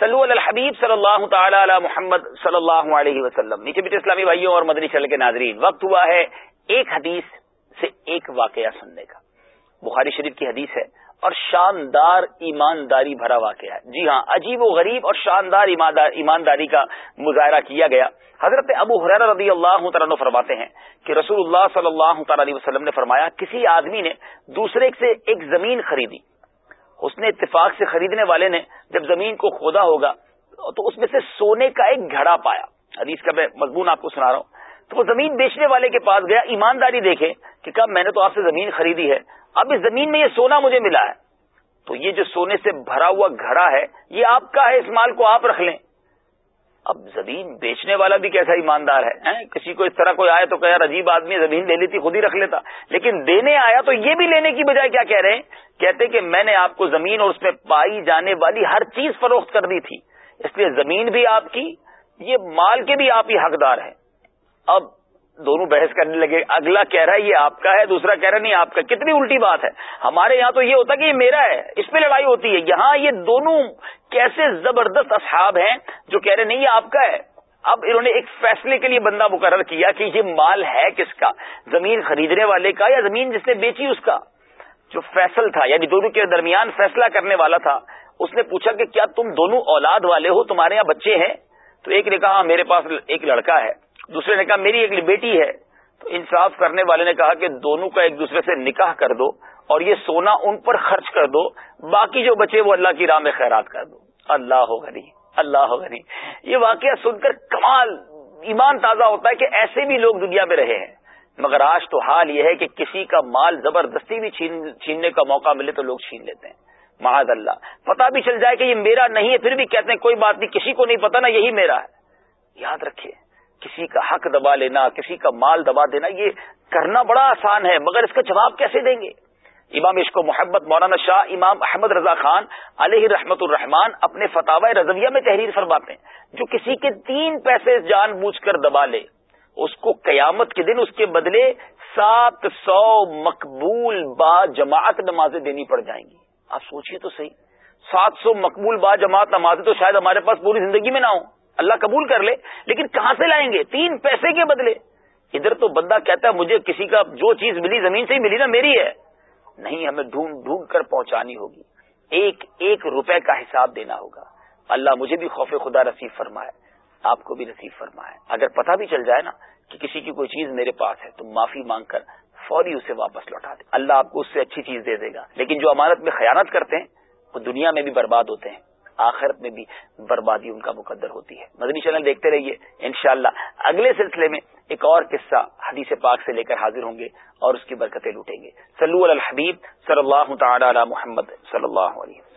سلو الحبیب صلی اللہ تعالی علی محمد صلی اللہ علیہ وسلم۔ نیچے بیٹے اسلامی بھائیوں اور مدنی چل کے ناظرین، وقت ہوا ہے ایک حدیث سے ایک واقعہ سننے کا۔ بخاری شریف کی حدیث ہے اور شاندار ایمانداری بھرا واقعہ ہے۔ جی ہاں عجیب و غریب اور شاندار ایمانداری کا مظاہرہ کیا گیا۔ حضرت ابو حریر رضی اللہ تعالیٰ فرماتے ہیں کہ رسول اللہ صلی اللہ تعالی علیہ وسلم نے فرمایا، کسی آدمی نے دوسرے سے ایک زمین خریدی۔ اس نے اتفاق سے خریدنے والے نے جب زمین کو کھودا ہوگا تو اس میں سے سونے کا ایک گھڑا پایا۔ حدیث کا میں مضمون آپ کو سنا رہا ہوں۔ تو وہ زمین بیچنے والے کے پاس گیا، ایمانداری دیکھے۔ کہ کب میں نے تو آپ سے زمین خریدی ہے، اب اس زمین میں یہ سونا مجھے ملا ہے۔ تو یہ جو سونے سے بھرا ہوا گھڑا ہے، یہ آپ کا ہے، اس مال کو آپ رکھ لیں۔ اب زمین بیچنے والا بھی کیسا ایماندار ہے کسی کو اس طرح کوئی آئے تو کہ یار عجیب آدمی زمین لے لی تھی خود ہی رکھ لیتا۔ لیکن دینے آیا تو یہ بھی لینے کی بجائے کیا کہہ رہے ہیں؟ کہتے کہ میں نے آپ کو زمین اور اس میں پائی جانے والی ہر چیز فروخت کر دی تھی۔ اس لیے زمین بھی آپ کی، یہ مال کے بھی آپ ہی حقدار ہیں۔ اب دونوں بحث کرنے لگے، اگلا کہہ رہا ہے یہ آپ کا ہے، دوسرا کہہ رہا نہیں آپ کا، کتنی الٹی بات ہے؟ ہمارے یہاں تو یہ ہوتا کہ یہ میرا ہے، اس پہ لڑائی ہوتی ہے۔ یہاں یہ دونوں کیسے زبردست اصحاب ہیں جو کہہ رہے نہیں یہ آپ کا ہے۔ اب انہوں نے ایک فیصلے کے لیے بندہ مقرر کیا کہ یہ مال ہے کس کا؟ زمین خریدنے والے کا یا زمین جس نے بیچی اس کا؟ جو فیصل تھا یعنی دونوں کے درمیان فیصلہ کرنے والا تھا، اس نے پوچھا کہ کیا تم دونوں اولاد والے ہو؟ تمہارے یہاں بچے ہیں؟ تو ایک نے کہا ہاں، میرے پاس ایک لڑکا ہے۔ دوسرے نے کہا، میری ایک بیٹی ہے. تو انصاف کرنے والے نے کہا کہ دونوں کا ایک دوسرے سے نکاح کر دو اور یہ سونا ان پر خرچ کر دو، باقی جو بچے وہ اللہ کی راہ میں خیرات کر دو۔ اللہ ہو غنی، اللہ ہو غنی۔ یہ واقعہ سن کر کمال، ایمان تازہ ہوتا ہے کہ ایسے بھی لوگ دنیا میں رہے ہیں۔ مگر آج تو حال یہ ہے کہ کسی کا مال زبردستی بھی چھیننے کا موقع ملے تو لوگ چھین لیتے ہیں۔ معاذ اللہ۔ پتا بھی چل جائے کہ یہ میرا نہیں ہے، پھر بھی کہتے ہیں، کوئی بات نہیں، کسی کو نہیں پتا نا یہی میرا ہے۔ یاد رکھیے کسی کا حق دبا لینا، کسی کا مال دبا دینا، یہ کرنا بڑا آسان ہے، مگر اس کا جواب کیسے دیں گے؟ امام عشق و محبت مولانا شاہ امام احمد رضا خان علیہ رحمت الرحمان اپنے فتح رضویہ میں تحریر فرماتے ہیں، جو کسی کے تین پیسے جان بوجھ کر دبا لے، اس کو قیامت کے دن اس کے بدلے سات سو مقبول با جماعت نمازیں دینی پڑ جائیں گی۔ آپ سوچئے تو صحیح، سات سو مقبول با جماعت نمازیں تو شاید ہمارے پاس پوری زندگی میں نہ ہوں۔ اللہ قبول کر لے، لیکن کہاں سے لائیں گے؟ تین پیسے کے بدلے۔ ادھر تو بندہ کہتا ہے، مجھے کسی کا جو چیز ملی، زمین سے ہی ملی نا، میری ہے۔ نہیں، ہمیں ڈھونڈ ڈھونڈ کر پہنچانی ہوگی۔ ایک ایک روپے کا حساب دینا ہوگا۔ اللہ مجھے بھی خوف خدا رسیف فرمائے، آپ کو بھی نصیب فرمائے۔ اگر پتہ بھی چل جائے نا کہ کسی کی کوئی چیز میرے پاس ہے، تو معافی مانگ کر فوری اسے واپس لوٹا دے۔ اللہ آپ کو اس سے اچھی چیز دے دے گا۔ لیکن جو امانت میں خیانت کرتے ہیں، وہ دنیا میں بھی برباد ہوتے ہیں۔ آخرت میں بھی بربادی ان کا مقدر ہوتی ہے۔ مدنی چینل دیکھتے رہیے، انشاءاللہ۔ اگلے سلسلے میں ایک اور قصہ حدیث پاک سے لے کر حاضر ہوں گے اور اس کی برکتیں لوٹیں گے۔ سلو الحبیب صلی اللہ تعالی علی محمد صلی اللہ علیہ